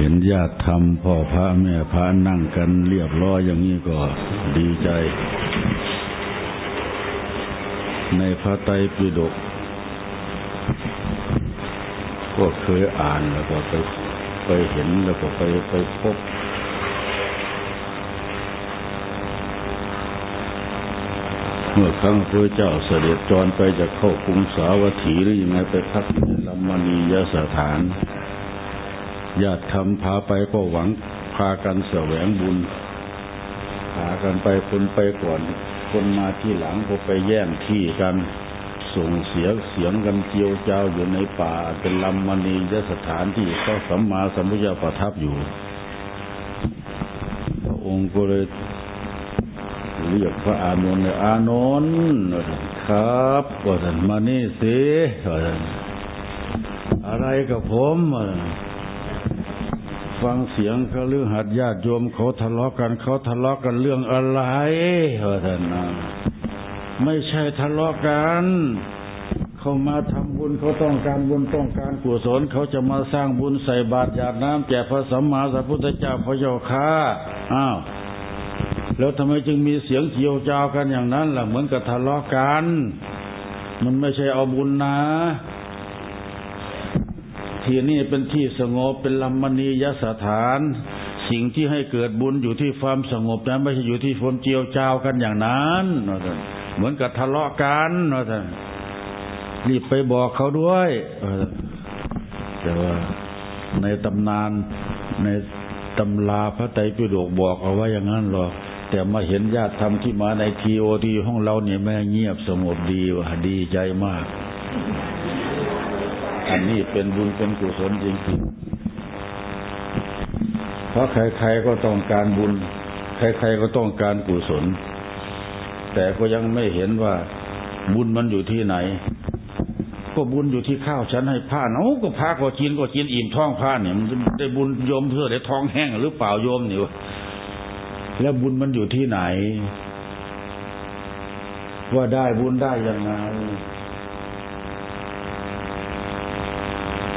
เห็นญาติธรรมพ่อพระแม่พระนั่งกันเรียบร้อยอย่างนี้ก็ดีใจ ในพระไตรปิฎกก็เคยอ่านแล้วก็ไปไปเห็นแล้วก็ไปไปพบเมื่อครั้งพระเจ้าเสด็จจรไปจะเข้ากรุงสาวัตถีหรือยังไงไปพักในลำมณียสถาน ญาติทำพาไปก็หวัง พากันแสวงบุญ พากันไปคนไปก่อน คนมาที่หลังก็ไปแย่งที่กัน ส่งเสียงเสียงกันเจียวเจ้าอยู่ในป่า เป็นลำมณียสถานที่พระสัมมาสัมพุทธเจ้าประทับอยู่พระองค์ก็เลยเรียกพระอานนท์อานนท์ครับว่าท่านมานี่สิว่าท่านอะไรกับผม ฟังเสียงเขาเรื่องหัดญาติโยมเขาทะเลาะกันเขาทะเลาะกันเรื่องอะไรว่าท่านนะไม่ใช่ทะเลาะกันเขามาทำบุญเขาต้องการบุญต้องการกุศลเขาจะมาสร้างบุญใส่บาตรหยาดน้ำแจกพระสัมมาสัมพุทธเจ้าพระเจ้าข้าอ้าวแล้วทำไมจึงมีเสียงเจียวจาวกันอย่างนั้นล่ะเหมือนกับทะเลาะกัน มันไม่ใช่เอาบุญนะ ที่นี่เป็นที่สงบเป็นลำมณียสถาน สิ่งที่ให้เกิดบุญอยู่ที่ความสงบนะไม่ใช่อยู่ที่คนเจียวจาวกันอย่างนั้นนะท่านเหมือนกับทะเลาะกันนะท่านรีบไปบอกเขาด้วยแต่ว่าในตำนานในตำลาพระไตรปิฎกบอกเอาไว้อย่างนั้นหรอกแต่มาเห็นญาติธรรมที่มาในทีโอทีห้องเราเนี่ยแม่เงียบสงบดีว่ะดีใจมาก อันนี้เป็นบุญเป็นกุศลจริงๆ เพราะใครๆก็ต้องการบุญ ใครๆก็ต้องการกุศล แต่ก็ยังไม่เห็นว่าบุญมันอยู่ที่ไหน ก็บุญอยู่ที่ข้าวฉันให้ผ้าเอ้าก็พาก็กินก็กินอิ่มท้องผ้าเนี่ยมันได้บุญโยมเพื่อได้ท้องแห้งหรือเปล่าโยมเนี่ยแล้วบุญมันอยู่ที่ไหน ว่าได้บุญได้ยังไง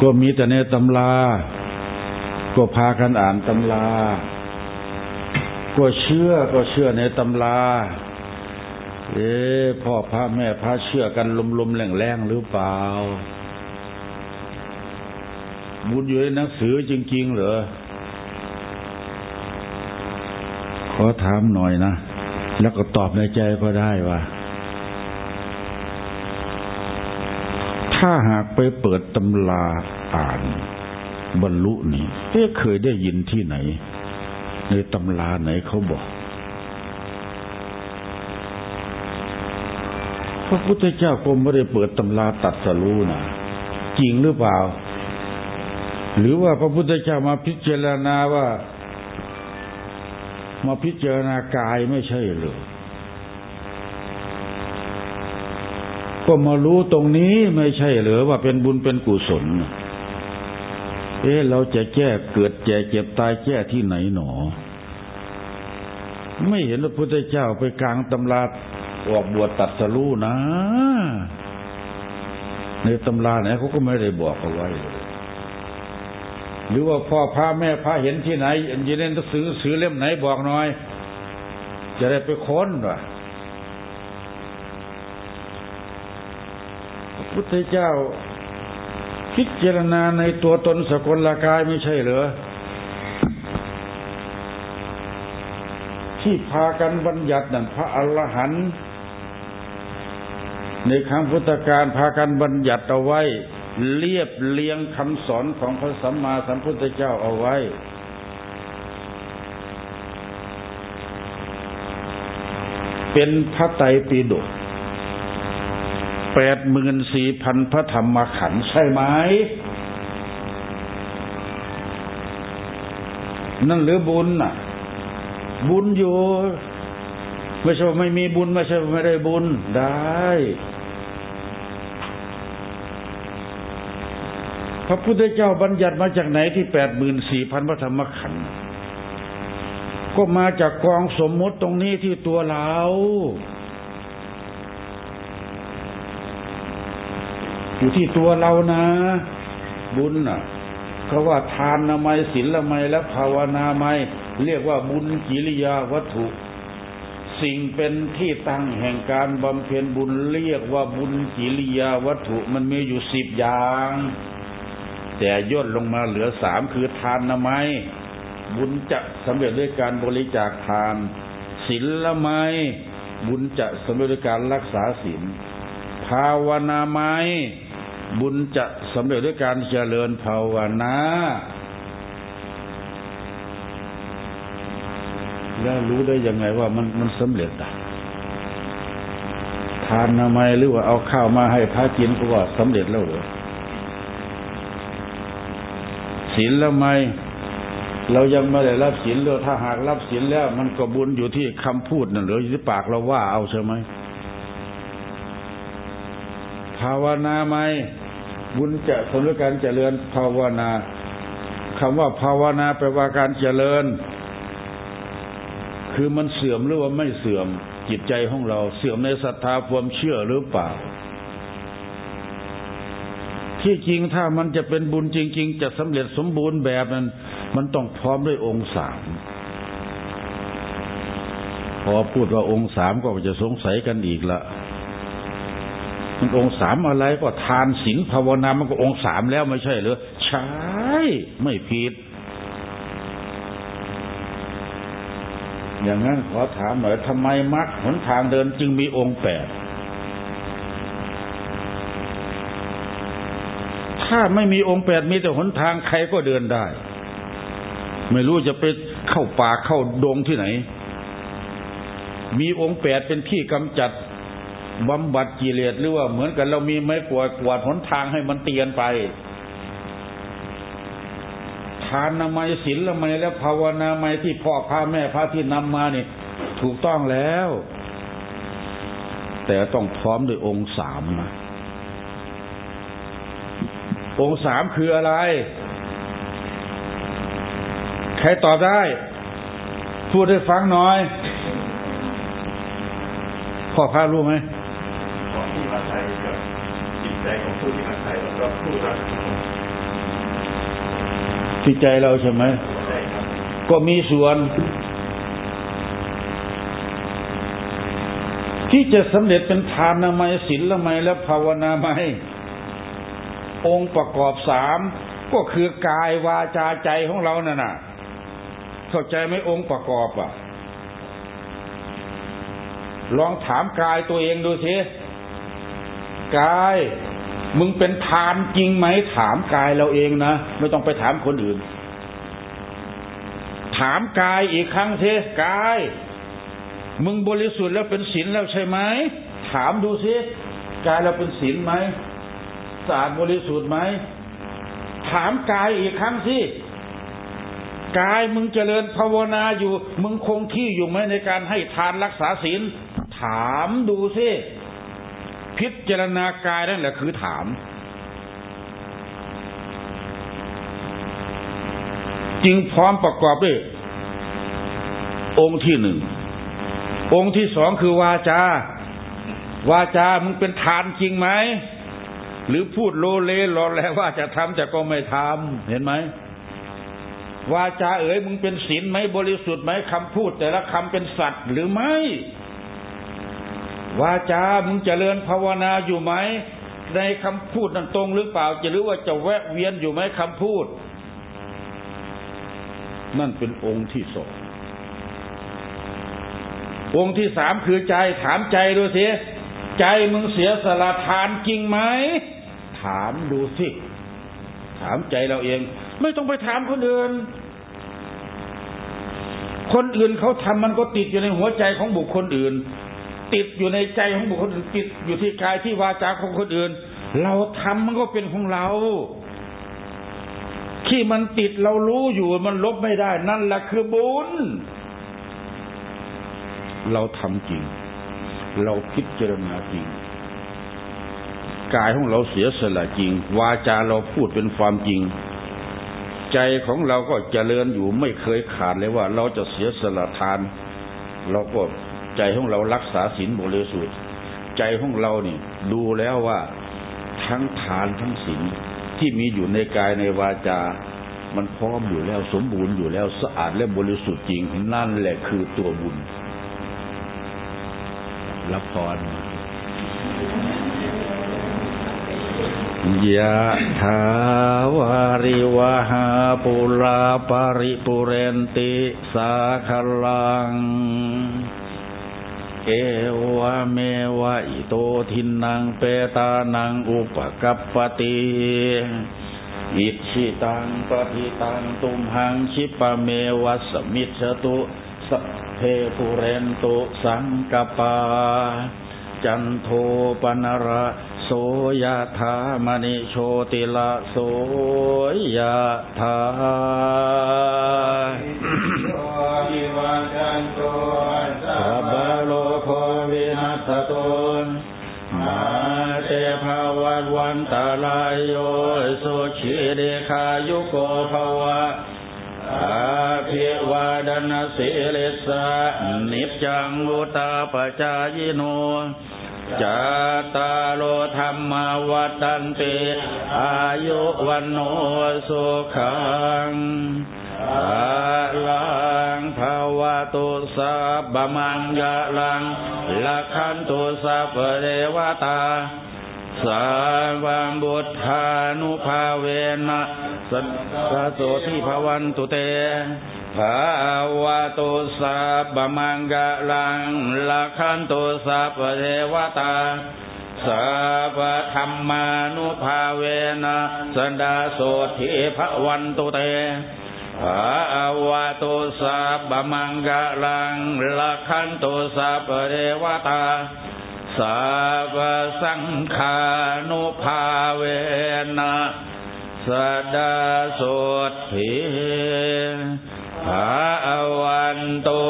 ก็มีแต่ในตำรา ก็พากันอ่านตำรา ก็เชื่อก็เชื่อในตำรา เอ๊พ่อพระแม่พระเชื่อกันลมๆแรงๆหรือเปล่า บุญอยู่ในหนังสือจริง ๆ เหรอ ขอถามหน่อยนะ แล้วก็ตอบในใจก็ได้ว่า ถ้าหากไปเปิดตำราอ่าน บรรลุนี่เอ๊ะเคยได้ยินที่ไหน ในตำราไหนเขาบอกพระพุทธเจ้าก็ไม่ได้เปิดตำราตัดสรู้นะจริงหรือเปล่า หรือว่าพระพุทธเจ้ามาพิจารณาว่า มาพิจารณากายไม่ใช่เลย ก็มารู้ตรงนี้ไม่ใช่หรือว่าเป็นบุญเป็นกุศล เอ๊ะเราจะแก้เกิดแก่เจ็บตายแก้ที่ไหนหนอ ไม่เห็นพระพุทธเจ้าไปกลางตำราออกบวชตัดสรู้นะ ในตำราไหนเขาก็ไม่ได้บอกเอาไว้เลยหรือว่าพ่อพระแม่พระเห็นที่ไหนอยู่ในหนังสือสือเล่มไหนบอกหน่อย จะได้ไปค้นว่ะ พุทธเจ้า พิจารณาในตัวตนสกลกายไม่ใช่เหรอที่พากันบัญญัตินั่นพระอรหันต์ในครั้งพุทธกาลพากันบัญญัติเอาไว้ เรียบเรียงคำสอนของพระสัมมาสัมพุทธเจ้าเอาไว้ เป็นพระไตรปิฎก แปดหมื่นสี่พันพระธรรมขันธ์ใช่ไหม นั่นหรือบุญน่ะ บุญอยู่ ไม่ใช่ว่าไม่มีบุญ ไม่ใช่ว่าไม่ได้บุญได้พระพุทธเจ้าบัญญัติมาจากไหนที่แปดหมื่นสี่พันพระธรรมขันธ์ก็มาจากกองสมมติตรงนี้ที่ตัวเรา อยู่ที่ตัวเรานะ บุญน่ะเขาว่าทานนามัยศีลละไมและภาวนาไมเรียกว่าบุญกิริยาวัตถุ สิ่งเป็นที่ตั้งแห่งการบำเพ็ญบุญเรียกว่าบุญกิริยาวัตถุมันมีอยู่สิบอย่าง แต่ย่นลงมาเหลือสามคือทานนามัยบุญจะสำเร็จด้วยการบริจาคทานศีลละไมบุญจะสำเร็จด้วยการรักษาศีลภาวนาไม บุญจะสำเร็จด้วยการเจริญภาวนาแล้วรู้ได้ยังไงว่ามันมันสำเร็จอะทานนามัยหรือว่าเอาข้าวมาให้พระกินก็ว่าสำเร็จแล้วหรือศีลและไหมเรายังไม่ได้รับศีลเลยถ้าหากรับศีลแล้ว มันก็บุญอยู่ที่คำพูดนั่นหรือที่ปากเราว่าเอาใช่ไหมภาวนาไหม บุญจะสมด้วยการเจริญภาวนาคำว่าภาวนาแปลว่าการเจริญ คือมันเสื่อมหรือว่าไม่เสื่อม จิตใจของเราเสื่อมในศรัทธาความเชื่อหรือเปล่า ที่จริงถ้ามันจะเป็นบุญจริง ๆ จะสำเร็จสมบูรณ์แบบนั้น มันต้องพร้อมด้วยองค์สามพอพูดว่าองค์สามก็จะสงสัยกันอีกละ มันองค์สามอะไรก็ทานศีลภาวนา มันก็องค์สามแล้วไม่ใช่เหรอใช่ไม่ผิด อย่างนั้นขอถามหน่อยทำไมมรรคหนทางเดินจึงมีองค์แปดถ้าไม่มีองค์แปดมีแต่หนทางใครก็เดินได้ ไม่รู้จะไปเข้าป่าเข้าดงที่ไหน มีองค์แปดเป็นที่กำจัด บำบัดกิเลสหรือว่าเหมือนกันเรามีไม้กวาดกวาดหนทางให้มันเตียนไปทานนามัยศีลละไมและภาวนาไมที่พ่อพาแม่พาที่นำมาเนี่ยถูกต้องแล้ว แต่ต้องพร้อมด้วยองค์สามนะองค์สามคืออะไร ใครตอบได้ พูดให้ฟังหน่อยพ่อพารู้ไหม ศัยกับจิตใจของผู้ที่อาศัยแล้วก็ผู้รักจิตใจเราใช่ไหมก็มีส่วน ที่จะสำเร็จเป็นทานนามัยศีลละไมและภาวนาไมองค์ประกอบสามก็คือกายวาจาใจของเรานั่นน่ะเข้าใจไหมองค์ประกอบอะ ลองถามกายตัวเองดูสิ กาย มึงเป็นทานจริงไหมถามกายเราเองนะไม่ต้องไปถามคนอื่น ถามกายอีกครั้งเสกาย มึงบริสุทธิ์แล้วเป็นศีลแล้วใช่ไหมถามดูสิกายเราเป็นศีลไหมสะอาดบริสุทธิ์ไหมถามกายอีกครั้งสิกายมึงเจริญภาวนาอยู่ มึงคงที่อยู่ไหมในการให้ทานรักษาศีลถามดูสิ พิจารณากายนั่นแหละคือถามจึงพร้อมประกอบด้วย องค์ที่หนึ่ง องค์ที่สองคือวาจา วาจามึงเป็นทานจริงไหม หรือพูดโลเลรอแล้วว่าจะทำแต่ก็ไม่ทำเห็นไหมวาจาเอ๋ยมึงเป็นศีลไหมบริสุทธิ์ไหมคำพูด แต่ละคำเป็นสัตว์หรือไม่ วาจามึงจเจริญภาวนาอยู่ไหม ในคำพูดนั้นตรงหรือเปล่า จะหรือว่าจะแวะเวียนอยู่ไหมคำพูด นั่นเป็นองค์ที่สององค์ที่สามคือใจถามใจดูสิใจมึงเสียสละทานจริงไหมถามดูสิถามใจเราเอง ไม่ต้องไปถามคนอื่น คนอื่นเขาทำมันก็ติดอยู่ในหัวใจของบุคคลอื่น ติดอยู่ในใจของบุคคลอื่นติดอยู่ที่กายที่วาจาของคนอื่น เราทำมันก็เป็นของเราที่มันติดเรารู้อยู่มันลบไม่ได้ นั่นแหละคือบุญ เราทำจริง เราพิจารณาจริง กายของเราเสียสละจริง วาจาเราพูดเป็นความจริง ใจของเราก็เจริญอยู่ไม่เคยขาดเลยว่า เราจะเสียสละทาน เราก็ ใจของเรารักษาศีลบริสุทธิ์ใจของเราเนี่ยดูแล้วว่าทั้งทานทั้งศีลที่มีอยู่ในกายในวาจา มันพร้อมอยู่แล้วสมบูรณ์อยู่แล้วสะอาดและบริสุทธิ์จริงนั่นแหละคือตัวบุญรับพรยะถาวาริวหาปุราปริปุเรนติสาคลัง เอวะเมวะอิโตทินังเปตานังอุปกัปปติอิชิตังปฏิตังตุมหังชิปะเมวะสมิจตุสัพเพปุเรนตุสังกปา จันโทปนระโสยธามณิโชติละโสยธาวิวันจันโตสัพโลโค วินัสตุนมาเตภาวันวันตาลายโยสุขีเดคายุโกภวะอาภิวาดนาสิลิสานิจจังวุตาปจายโนจาตาโลธรรมาวัตันติอายุวันโนสุขัง ลังภาวะตุสัพมังกะลังลักขันตุสัพเดวตาสาวังบุตธานุภาเวนะสัสโสทิภวันตุเตภาวะตุสัพมังกะลังลักขันตุสัพเทวตาสัพธรรมานุภาเวนะสันดาโสทิภวันตุเต ภาวะตุสัพมังกะลังลักขันตุสัพเรวตาสัพสังคานุภาเวนะสดาโสทิภาวันตุ